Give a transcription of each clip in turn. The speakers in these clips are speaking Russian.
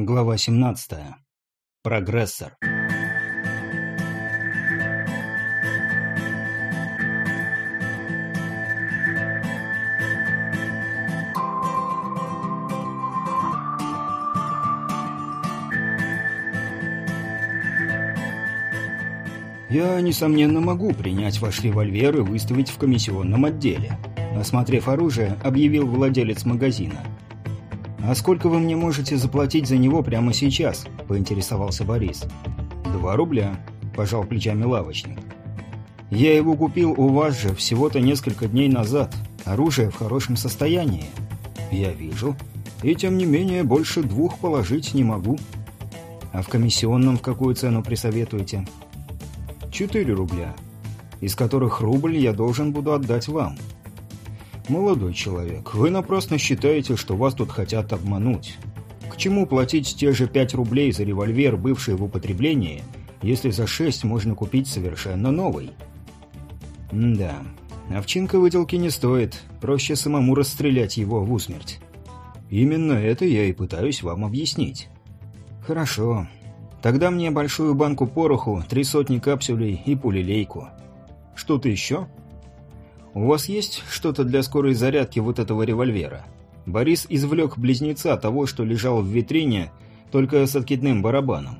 Глава 17. Прогрессор. Я, несомненно, могу принять ваш револьвер и выставить в комиссионном отделе. Осмотрев оружие, объявил владелец магазина. «А сколько вы мне можете заплатить за него прямо сейчас?» – поинтересовался Борис. «Два рубля», – пожал плечами лавочник. «Я его купил у вас же всего-то несколько дней назад. Оружие в хорошем состоянии». «Я вижу. И тем не менее больше двух положить не могу». «А в комиссионном в какую цену присоветуете?» «Четыре рубля, из которых рубль я должен буду отдать вам». «Молодой человек, вы напрасно считаете, что вас тут хотят обмануть. К чему платить те же 5 рублей за револьвер, бывший в употреблении, если за 6 можно купить совершенно новый?» «Да, овчинка выделки не стоит, проще самому расстрелять его в усмерть». «Именно это я и пытаюсь вам объяснить». «Хорошо. Тогда мне большую банку пороху, три сотни капсулей и пулелейку». «Что-то еще?» «У вас есть что-то для скорой зарядки вот этого револьвера?» Борис извлек близнеца того, что лежал в витрине, только с откидным барабаном.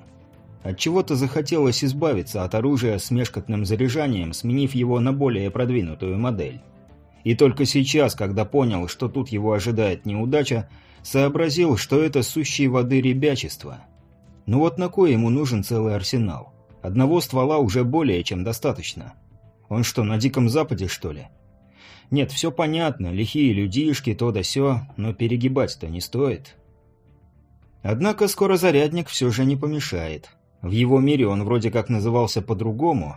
Отчего-то захотелось избавиться от оружия с межкотным заряжанием, сменив его на более продвинутую модель. И только сейчас, когда понял, что тут его ожидает неудача, сообразил, что это сущие воды ребячество. Ну вот на кой ему нужен целый арсенал? Одного ствола уже более чем достаточно. Он что, на Диком Западе, что ли? Нет, все понятно, лихие людишки, то да сё, но перегибать-то не стоит. Однако скорозарядник все же не помешает. В его мире он вроде как назывался по-другому.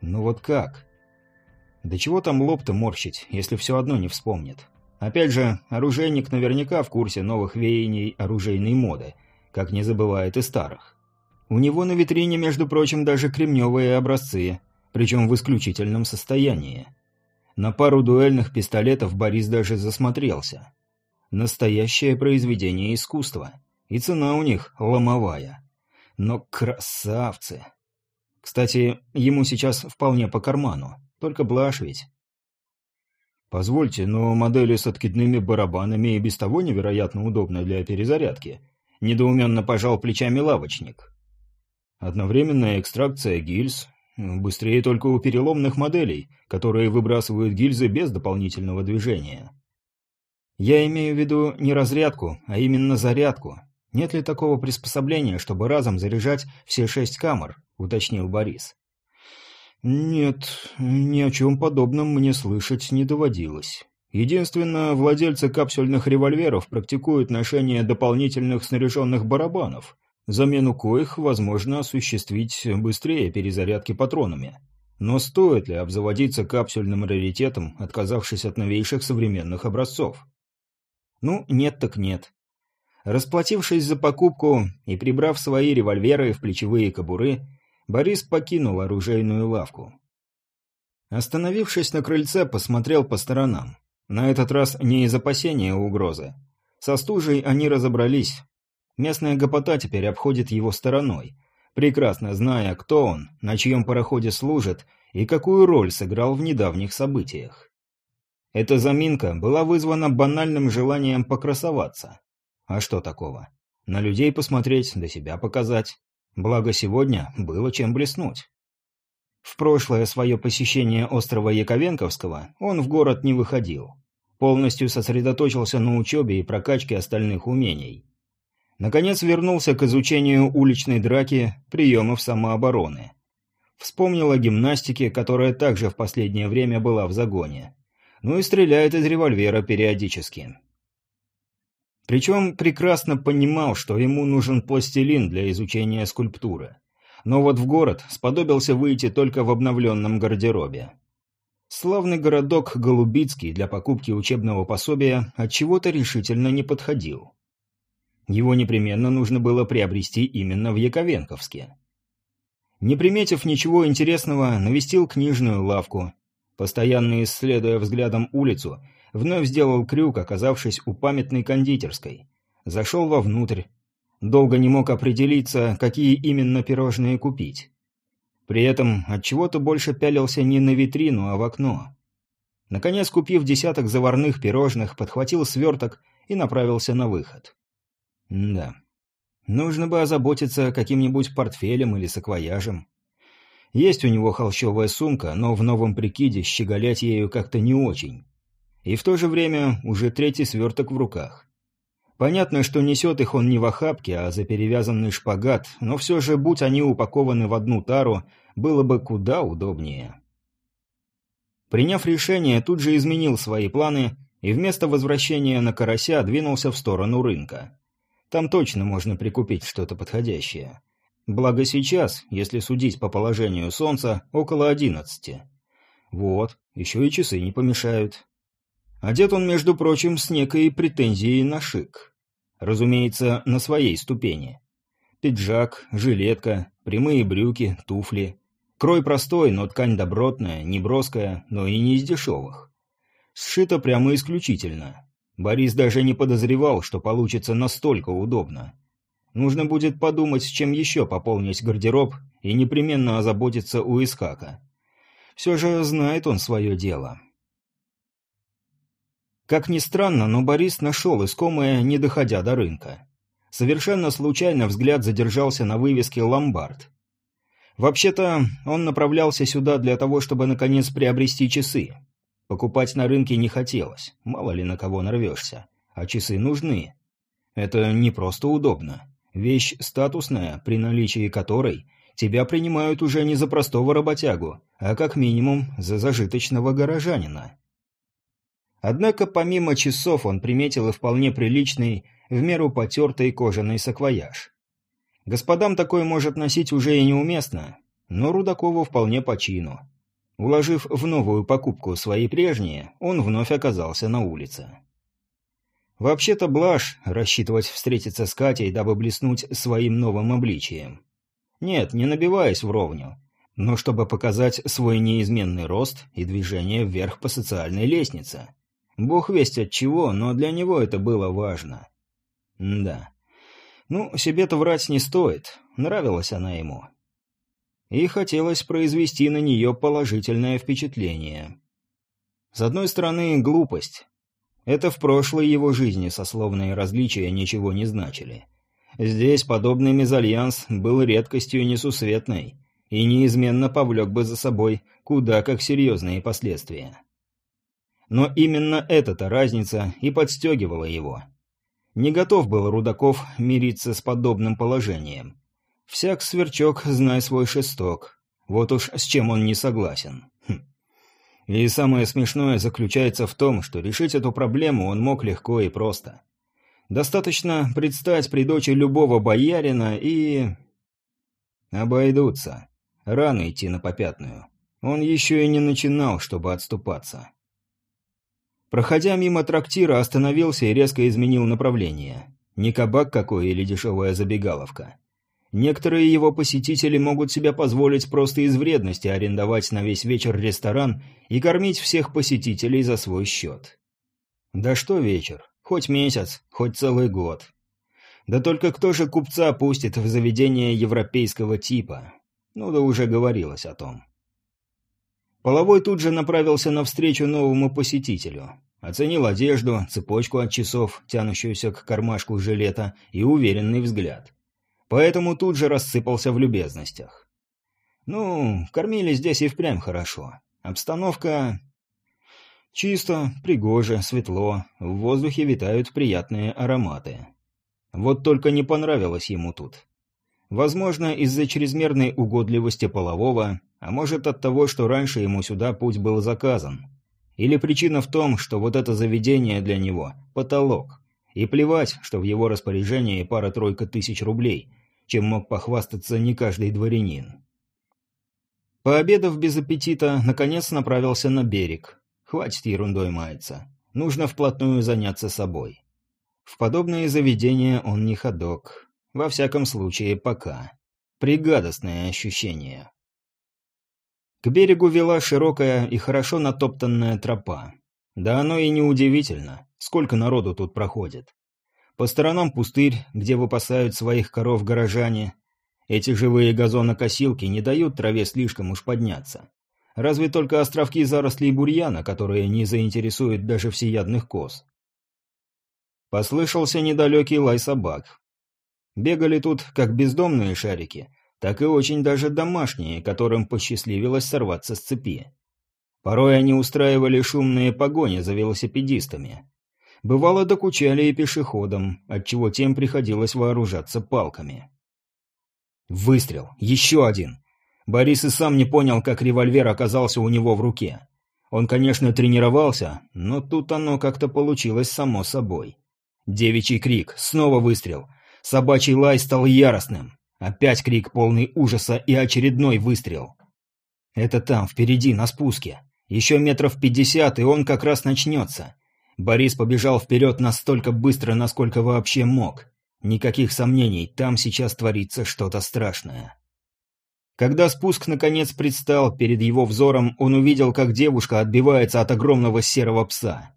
Ну вот как? Да чего там лоб-то морщить, если все одно не вспомнит? Опять же, оружейник наверняка в курсе новых веяний оружейной моды, как не забывает и старых. У него на витрине, между прочим, даже кремневые образцы, причем в исключительном состоянии. На пару дуэльных пистолетов Борис даже засмотрелся. Настоящее произведение искусства. И цена у них ломовая. Но красавцы. Кстати, ему сейчас вполне по карману. Только блажь ведь. «Позвольте, но модели с откидными барабанами и без того невероятно удобны для перезарядки», — недоуменно пожал плечами лавочник. «Одновременная экстракция гильз, Быстрее только у переломных моделей, которые выбрасывают гильзы без дополнительного движения. Я имею в виду не разрядку, а именно зарядку. Нет ли такого приспособления, чтобы разом заряжать все шесть камер, уточнил Борис. Нет, ни о чем подобном мне слышать не доводилось. Единственно, владельцы капсульных револьверов практикуют ношение дополнительных снаряженных барабанов, замену коих возможно осуществить быстрее перезарядки патронами. Но стоит ли обзаводиться капсульным раритетом, отказавшись от новейших современных образцов? Ну, нет так нет. Расплатившись за покупку и прибрав свои револьверы в плечевые кобуры, Борис покинул оружейную лавку. Остановившись на крыльце, посмотрел по сторонам. На этот раз не из опасения угрозы. Со стужей они разобрались, Местная гопота теперь обходит его стороной, прекрасно зная, кто он, на чьем пароходе служит и какую роль сыграл в недавних событиях. Эта заминка была вызвана банальным желанием покрасоваться. А что такого? На людей посмотреть, до себя показать. Благо сегодня было чем блеснуть. В прошлое свое посещение острова Яковенковского он в город не выходил. Полностью сосредоточился на учебе и прокачке остальных умений. Наконец вернулся к изучению уличной драки, приемов самообороны. Вспомнил о гимнастике, которая также в последнее время была в загоне. Ну и стреляет из револьвера периодически. Причем прекрасно понимал, что ему нужен пластилин для изучения скульптуры. Но вот в город сподобился выйти только в обновленном гардеробе. Славный городок Голубицкий для покупки учебного пособия от чего то решительно не подходил. Его непременно нужно было приобрести именно в Яковенковске. Не приметив ничего интересного, навестил книжную лавку. Постоянно исследуя взглядом улицу, вновь сделал крюк, оказавшись у памятной кондитерской. Зашел вовнутрь. Долго не мог определиться, какие именно пирожные купить. При этом от чего то больше пялился не на витрину, а в окно. Наконец, купив десяток заварных пирожных, подхватил сверток и направился на выход. Да. Нужно бы озаботиться каким-нибудь портфелем или саквояжем. Есть у него холщовая сумка, но в новом прикиде щеголять ею как-то не очень. И в то же время уже третий сверток в руках. Понятно, что несет их он не в охапке, а за перевязанный шпагат, но все же, будь они упакованы в одну тару, было бы куда удобнее. Приняв решение, тут же изменил свои планы и вместо возвращения на карася двинулся в сторону рынка. Там точно можно прикупить что-то подходящее. Благо сейчас, если судить по положению солнца, около одиннадцати. Вот, еще и часы не помешают. Одет он, между прочим, с некой претензией на шик. Разумеется, на своей ступени. Пиджак, жилетка, прямые брюки, туфли. Крой простой, но ткань добротная, не броская, но и не из дешевых. Сшито прямо исключительно. Борис даже не подозревал, что получится настолько удобно. Нужно будет подумать, с чем еще пополнить гардероб и непременно озаботиться у Искака. Все же знает он свое дело. Как ни странно, но Борис нашел искомое, не доходя до рынка. Совершенно случайно взгляд задержался на вывеске «Ломбард». Вообще-то, он направлялся сюда для того, чтобы наконец приобрести часы. Покупать на рынке не хотелось, мало ли на кого нарвешься. А часы нужны. Это не просто удобно. Вещь статусная, при наличии которой тебя принимают уже не за простого работягу, а как минимум за зажиточного горожанина. Однако помимо часов он приметил и вполне приличный, в меру потертый кожаный саквояж. Господам такой может носить уже и неуместно, но Рудакову вполне по чину. Уложив в новую покупку свои прежние, он вновь оказался на улице. Вообще-то блажь рассчитывать встретиться с Катей, дабы блеснуть своим новым обличием. Нет, не набиваясь вровню, но чтобы показать свой неизменный рост и движение вверх по социальной лестнице. Бог весть от чего, но для него это было важно. М да. Ну, себе-то врать не стоит. Нравилась она ему и хотелось произвести на нее положительное впечатление. С одной стороны, глупость. Это в прошлой его жизни сословные различия ничего не значили. Здесь подобный мезальянс был редкостью несусветной и неизменно повлек бы за собой куда как серьезные последствия. Но именно эта-то разница и подстегивала его. Не готов был Рудаков мириться с подобным положением. Всяк сверчок, знай свой шесток. Вот уж с чем он не согласен. Хм. И самое смешное заключается в том, что решить эту проблему он мог легко и просто. Достаточно предстать при дочи любого боярина и... Обойдутся. Рано идти на попятную. Он еще и не начинал, чтобы отступаться. Проходя мимо трактира, остановился и резко изменил направление. Не кабак какой или дешевая забегаловка. Некоторые его посетители могут себе позволить просто из вредности арендовать на весь вечер ресторан и кормить всех посетителей за свой счет. Да что вечер, хоть месяц, хоть целый год. Да только кто же купца пустит в заведение европейского типа? Ну да уже говорилось о том. Половой тут же направился навстречу новому посетителю. Оценил одежду, цепочку от часов, тянущуюся к кармашку жилета, и уверенный взгляд поэтому тут же рассыпался в любезностях. Ну, кормили здесь и впрямь хорошо. Обстановка... Чисто, пригоже, светло, в воздухе витают приятные ароматы. Вот только не понравилось ему тут. Возможно, из-за чрезмерной угодливости полового, а может от того, что раньше ему сюда путь был заказан. Или причина в том, что вот это заведение для него – потолок. И плевать, что в его распоряжении пара-тройка тысяч рублей, чем мог похвастаться не каждый дворянин. Пообедав без аппетита, наконец направился на берег. Хватит ерундой маяться. Нужно вплотную заняться собой. В подобные заведения он не ходок. Во всяком случае, пока. Пригадостное ощущение. К берегу вела широкая и хорошо натоптанная тропа. Да оно и не удивительно, сколько народу тут проходит. По сторонам пустырь, где выпасают своих коров горожане. Эти живые газонокосилки не дают траве слишком уж подняться. Разве только островки зарослей бурьяна, которые не заинтересуют даже всеядных коз. Послышался недалекий лай собак. Бегали тут как бездомные шарики, так и очень даже домашние, которым посчастливилось сорваться с цепи. Порой они устраивали шумные погони за велосипедистами. Бывало, докучали и пешеходам, отчего тем приходилось вооружаться палками. Выстрел. Еще один. Борис и сам не понял, как револьвер оказался у него в руке. Он, конечно, тренировался, но тут оно как-то получилось само собой. Девичий крик, снова выстрел. Собачий лай стал яростным. Опять крик полный ужаса и очередной выстрел. Это там, впереди, на спуске. Еще метров пятьдесят, и он как раз начнется. Борис побежал вперед настолько быстро, насколько вообще мог. Никаких сомнений, там сейчас творится что-то страшное. Когда спуск наконец предстал перед его взором, он увидел, как девушка отбивается от огромного серого пса.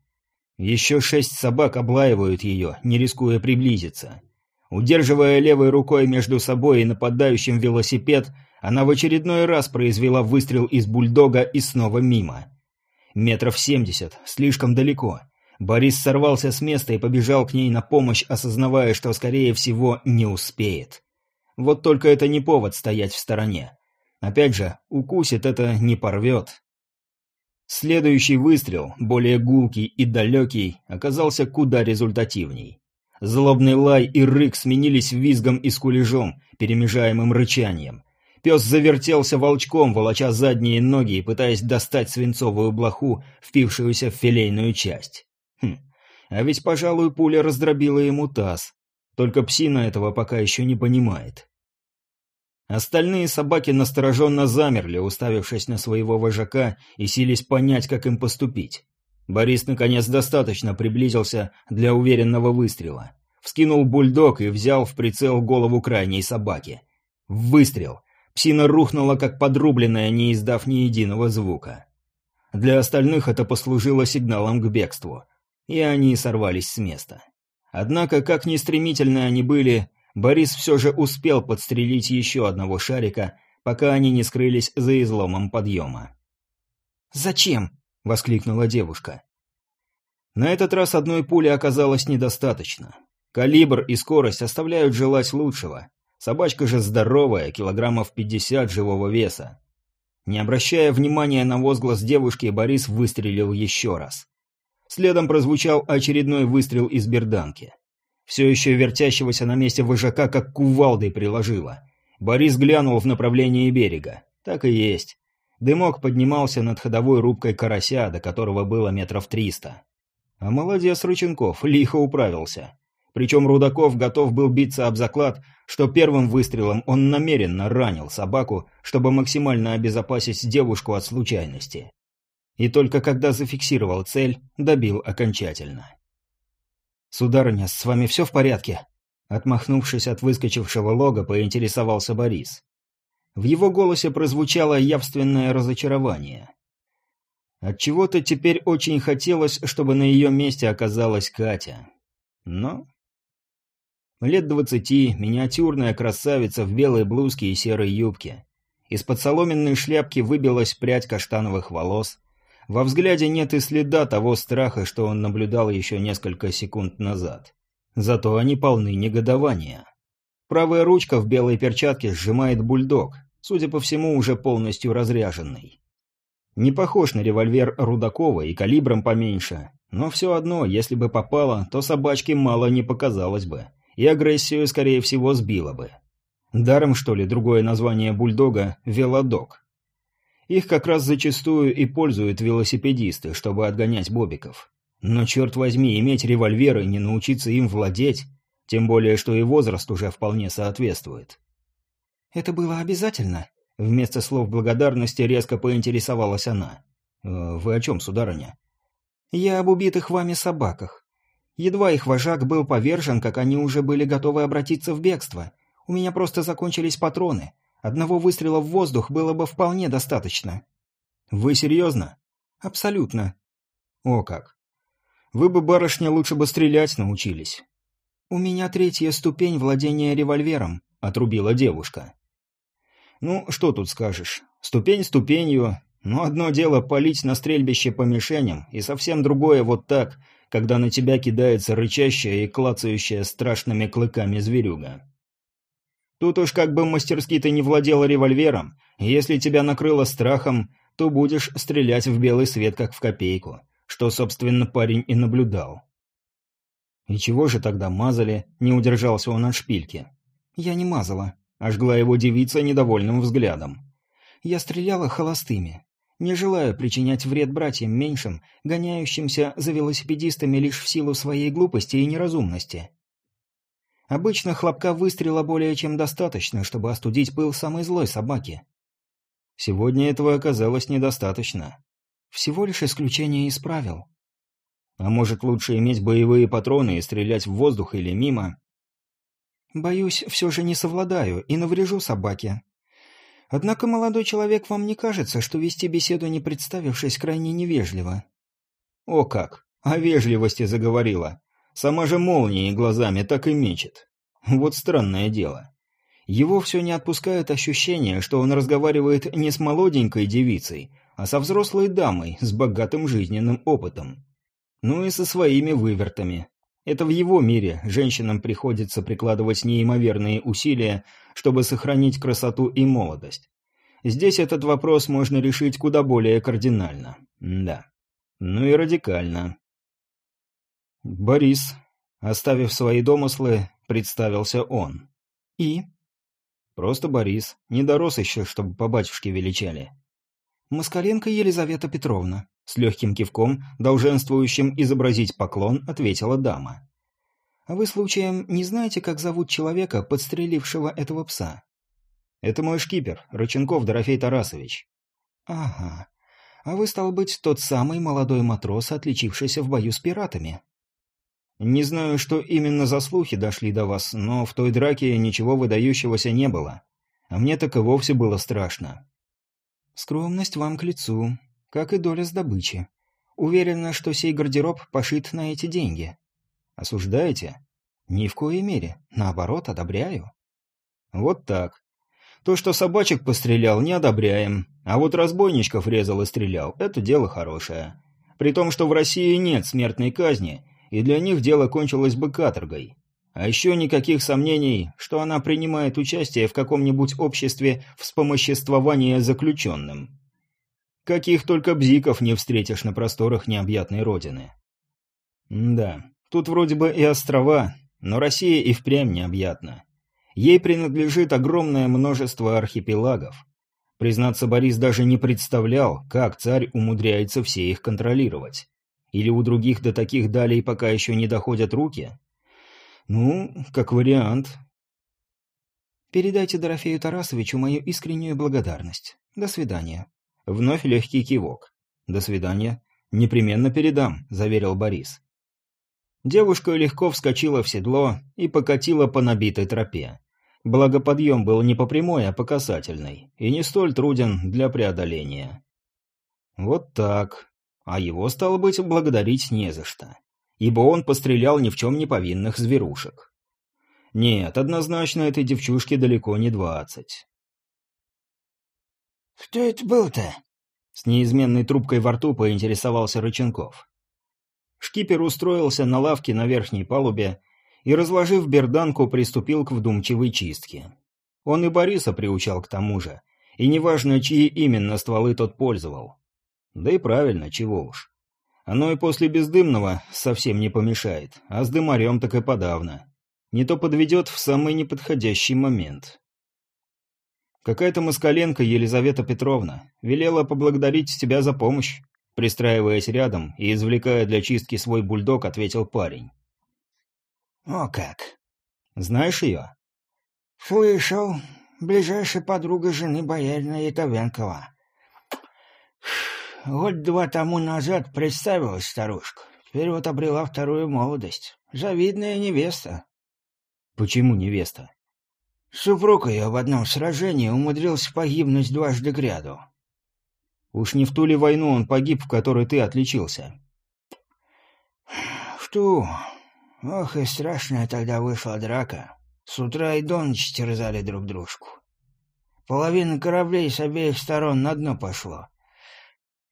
Еще шесть собак облаивают ее, не рискуя приблизиться. Удерживая левой рукой между собой и нападающим велосипед, она в очередной раз произвела выстрел из бульдога и снова мимо. Метров семьдесят, слишком далеко. Борис сорвался с места и побежал к ней на помощь, осознавая, что, скорее всего, не успеет. Вот только это не повод стоять в стороне. Опять же, укусит это не порвет. Следующий выстрел, более гулкий и далекий, оказался куда результативней. Злобный лай и рык сменились визгом и скулежом, перемежаемым рычанием. Пес завертелся волчком, волоча задние ноги и пытаясь достать свинцовую блоху, впившуюся в филейную часть. Хм, а ведь, пожалуй, пуля раздробила ему таз. Только псина этого пока еще не понимает. Остальные собаки настороженно замерли, уставившись на своего вожака и сились понять, как им поступить. Борис, наконец, достаточно приблизился для уверенного выстрела. Вскинул бульдог и взял в прицел голову крайней собаки. Выстрел. Псина рухнула, как подрубленная, не издав ни единого звука. Для остальных это послужило сигналом к бегству. И они сорвались с места. Однако, как ни стремительны они были, Борис все же успел подстрелить еще одного шарика, пока они не скрылись за изломом подъема. «Зачем?» — воскликнула девушка. На этот раз одной пули оказалось недостаточно. Калибр и скорость оставляют желать лучшего. Собачка же здоровая, килограммов 50 живого веса. Не обращая внимания на возглас девушки, Борис выстрелил еще раз. Следом прозвучал очередной выстрел из берданки. Все еще вертящегося на месте вожака как кувалдой приложило. Борис глянул в направлении берега. Так и есть. Дымок поднимался над ходовой рубкой карася, до которого было метров триста. А молодец Рыченков, лихо управился. Причем Рудаков готов был биться об заклад, что первым выстрелом он намеренно ранил собаку, чтобы максимально обезопасить девушку от случайности. И только когда зафиксировал цель, добил окончательно. «Сударыня, с вами все в порядке?» Отмахнувшись от выскочившего лога, поинтересовался Борис. В его голосе прозвучало явственное разочарование. Отчего-то теперь очень хотелось, чтобы на ее месте оказалась Катя. Но... Лет двадцати, миниатюрная красавица в белой блузке и серой юбке. Из-под соломенной шляпки выбилась прядь каштановых волос. Во взгляде нет и следа того страха, что он наблюдал еще несколько секунд назад. Зато они полны негодования. Правая ручка в белой перчатке сжимает бульдог, судя по всему, уже полностью разряженный. Не похож на револьвер Рудакова и калибром поменьше, но все одно, если бы попало, то собачке мало не показалось бы, и агрессию, скорее всего, сбила бы. Даром, что ли, другое название бульдога – велодог. Их как раз зачастую и пользуют велосипедисты, чтобы отгонять бобиков. Но, черт возьми, иметь револьвер и не научиться им владеть, тем более, что и возраст уже вполне соответствует. «Это было обязательно?» Вместо слов благодарности резко поинтересовалась она. «Э, «Вы о чем, сударыня?» «Я об убитых вами собаках. Едва их вожак был повержен, как они уже были готовы обратиться в бегство. У меня просто закончились патроны. Одного выстрела в воздух было бы вполне достаточно». «Вы серьезно?» «Абсолютно». «О как! Вы бы, барышня, лучше бы стрелять научились. «У меня третья ступень владения револьвером», — отрубила девушка. «Ну, что тут скажешь? Ступень ступенью, но одно дело палить на стрельбище по мишеням, и совсем другое вот так, когда на тебя кидается рычащая и клацающая страшными клыками зверюга. Тут уж как бы мастерски ты не владела револьвером, если тебя накрыло страхом, то будешь стрелять в белый свет, как в копейку, что, собственно, парень и наблюдал. «И чего же тогда мазали?» — не удержался он от шпильки. «Я не мазала», — ожгла его девица недовольным взглядом. «Я стреляла холостыми. Не желаю причинять вред братьям меньшим, гоняющимся за велосипедистами лишь в силу своей глупости и неразумности. Обычно хлопка выстрела более чем достаточно, чтобы остудить пыл самой злой собаки. Сегодня этого оказалось недостаточно. Всего лишь исключение из правил. А может, лучше иметь боевые патроны и стрелять в воздух или мимо? Боюсь, все же не совладаю и наврежу собаке. Однако, молодой человек, вам не кажется, что вести беседу, не представившись, крайне невежливо? О как! О вежливости заговорила. Сама же молнией глазами так и мечет. Вот странное дело. Его все не отпускает ощущение, что он разговаривает не с молоденькой девицей, а со взрослой дамой с богатым жизненным опытом. Ну и со своими вывертами. Это в его мире женщинам приходится прикладывать неимоверные усилия, чтобы сохранить красоту и молодость. Здесь этот вопрос можно решить куда более кардинально. Да. Ну и радикально. Борис, оставив свои домыслы, представился он. И? Просто Борис. Не дорос еще, чтобы по батюшке величали. Москаленко Елизавета Петровна. С легким кивком, долженствующим изобразить поклон, ответила дама. «А вы, случаем, не знаете, как зовут человека, подстрелившего этого пса?» «Это мой шкипер, Рыченков Дорофей Тарасович». «Ага. А вы, стал быть, тот самый молодой матрос, отличившийся в бою с пиратами?» «Не знаю, что именно за слухи дошли до вас, но в той драке ничего выдающегося не было. А мне так и вовсе было страшно». «Скромность вам к лицу как и доля с добычи. Уверена, что сей гардероб пошит на эти деньги. Осуждаете? Ни в коей мере. Наоборот, одобряю. Вот так. То, что собачек пострелял, не одобряем. А вот разбойничков резал и стрелял – это дело хорошее. При том, что в России нет смертной казни, и для них дело кончилось бы каторгой. А еще никаких сомнений, что она принимает участие в каком-нибудь обществе вспомоществования заключенным. Каких только бзиков не встретишь на просторах необъятной родины. М да, тут вроде бы и острова, но Россия и впрямь необъятна. Ей принадлежит огромное множество архипелагов. Признаться, Борис даже не представлял, как царь умудряется все их контролировать. Или у других до таких далей пока еще не доходят руки? Ну, как вариант. Передайте Дорофею Тарасовичу мою искреннюю благодарность. До свидания. Вновь легкий кивок. «До свидания. Непременно передам», — заверил Борис. Девушка легко вскочила в седло и покатила по набитой тропе. Благо подъем был не по прямой, а по касательной, и не столь труден для преодоления. Вот так. А его, стало быть, благодарить не за что. Ибо он пострелял ни в чем не повинных зверушек. Нет, однозначно этой девчушке далеко не двадцать. «Кто это был-то?» С неизменной трубкой во рту поинтересовался Рыченков. Шкипер устроился на лавке на верхней палубе и, разложив берданку, приступил к вдумчивой чистке. Он и Бориса приучал к тому же, и неважно, чьи именно стволы тот пользовал. Да и правильно, чего уж. Оно и после бездымного совсем не помешает, а с дымарем так и подавно. Не то подведет в самый неподходящий момент. Какая-то москаленко Елизавета Петровна велела поблагодарить тебя за помощь. Пристраиваясь рядом и извлекая для чистки свой бульдог, ответил парень. «О как!» «Знаешь ее?» «Слышал. Ближайшая подруга жены боярина Яковенкова. Год-два тому назад представилась старушка. Теперь вот обрела вторую молодость. Завидная невеста». «Почему невеста?» Супруг ее в одном сражении умудрился погибнуть дважды гряду. Уж не в ту ли войну он погиб, в которой ты отличился? В ту. Ох, и страшная тогда вышла драка. С утра и до ночи терзали друг дружку. Половина кораблей с обеих сторон на дно пошло.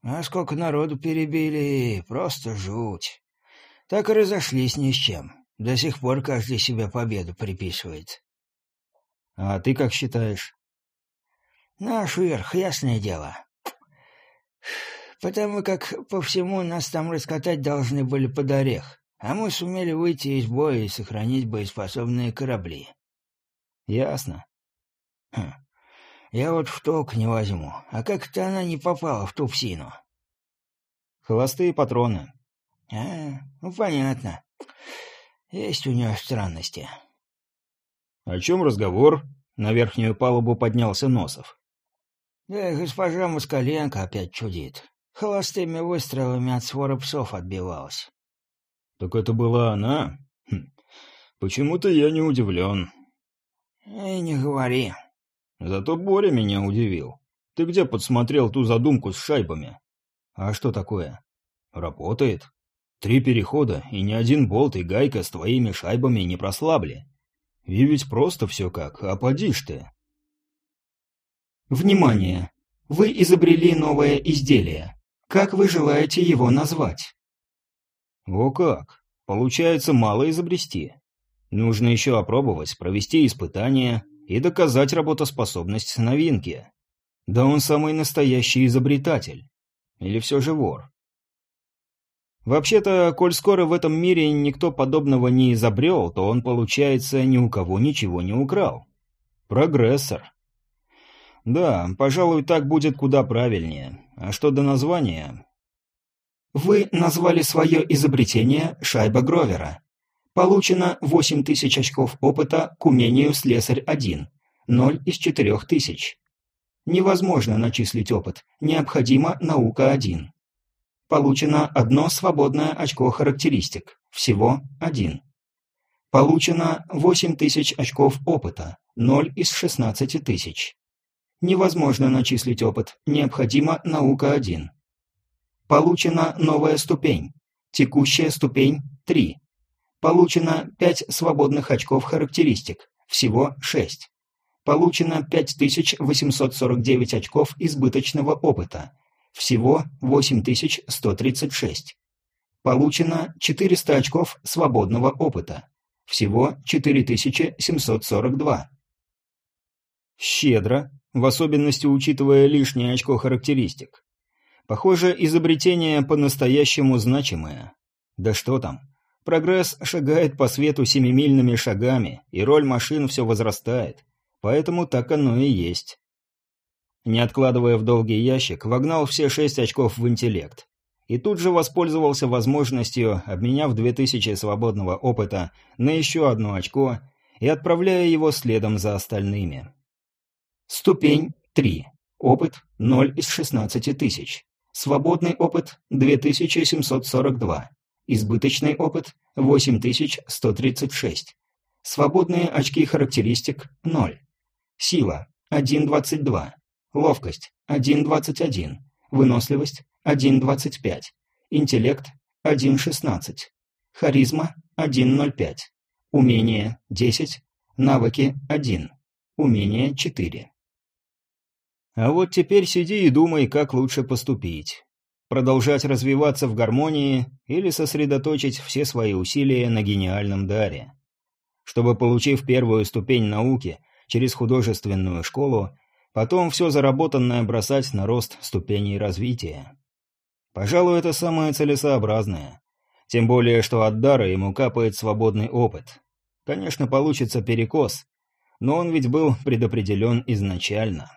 А сколько народу перебили, просто жуть. Так и разошлись ни с чем. До сих пор каждый себе победу приписывает. А ты как считаешь? Наш верх, ясное дело. Потому как по всему нас там раскатать должны были под орех, а мы сумели выйти из боя и сохранить боеспособные корабли. Ясно. Хм. Я вот в толк не возьму. А как-то она не попала в ту псину? Холостые патроны. А, ну понятно. Есть у нее странности. О чем разговор? На верхнюю палубу поднялся Носов. Да, госпожа Москаленко опять чудит. Холостыми выстрелами от свора псов отбивалась. Так это была она? Хм. Почему-то я не удивлен. И не говори. Зато Боря меня удивил. Ты где подсмотрел ту задумку с шайбами? А что такое? Работает. Три перехода, и ни один болт и гайка с твоими шайбами не прослабли. И ведь просто все как, а поди ж ты. Внимание! Вы изобрели новое изделие. Как вы желаете его назвать? О как! Получается мало изобрести. Нужно еще опробовать, провести испытания и доказать работоспособность новинки. Да он самый настоящий изобретатель. Или все же вор? Вообще-то, коль скоро в этом мире никто подобного не изобрел, то он, получается, ни у кого ничего не украл. Прогрессор. Да, пожалуй, так будет куда правильнее. А что до названия? Вы назвали свое изобретение «Шайба Гровера». Получено 8000 очков опыта к умению «Слесарь-1». 0 из 4000. Невозможно начислить опыт. Необходима наука-1. Получено одно свободное очко характеристик. Всего один. Получено 8000 очков опыта. 0 из 16 тысяч. Невозможно начислить опыт. Необходима наука 1. Получена новая ступень. Текущая ступень 3. Получено 5 свободных очков характеристик. Всего 6. Получено 5849 очков избыточного опыта. Всего 8136. Получено 400 очков свободного опыта. Всего 4742. Щедро, в особенности учитывая лишнее очко характеристик. Похоже, изобретение по-настоящему значимое. Да что там, прогресс шагает по свету семимильными шагами, и роль машин все возрастает, поэтому так оно и есть не откладывая в долгий ящик, вогнал все шесть очков в интеллект. И тут же воспользовался возможностью, обменяв 2000 свободного опыта на еще одно очко и отправляя его следом за остальными. Ступень 3. Опыт 0 из 16 тысяч. Свободный опыт 2742. Избыточный опыт 8136. Свободные очки характеристик 0. Сила 1.22. Ловкость – 1.21. Выносливость – 1.25. Интеллект – 1.16. Харизма – 1.05. Умение – 10. Навыки – 1. Умение – 4. А вот теперь сиди и думай, как лучше поступить. Продолжать развиваться в гармонии или сосредоточить все свои усилия на гениальном даре. Чтобы, получив первую ступень науки через художественную школу, Потом все заработанное бросать на рост ступеней развития. Пожалуй, это самое целесообразное. Тем более, что от дара ему капает свободный опыт. Конечно, получится перекос, но он ведь был предопределен изначально.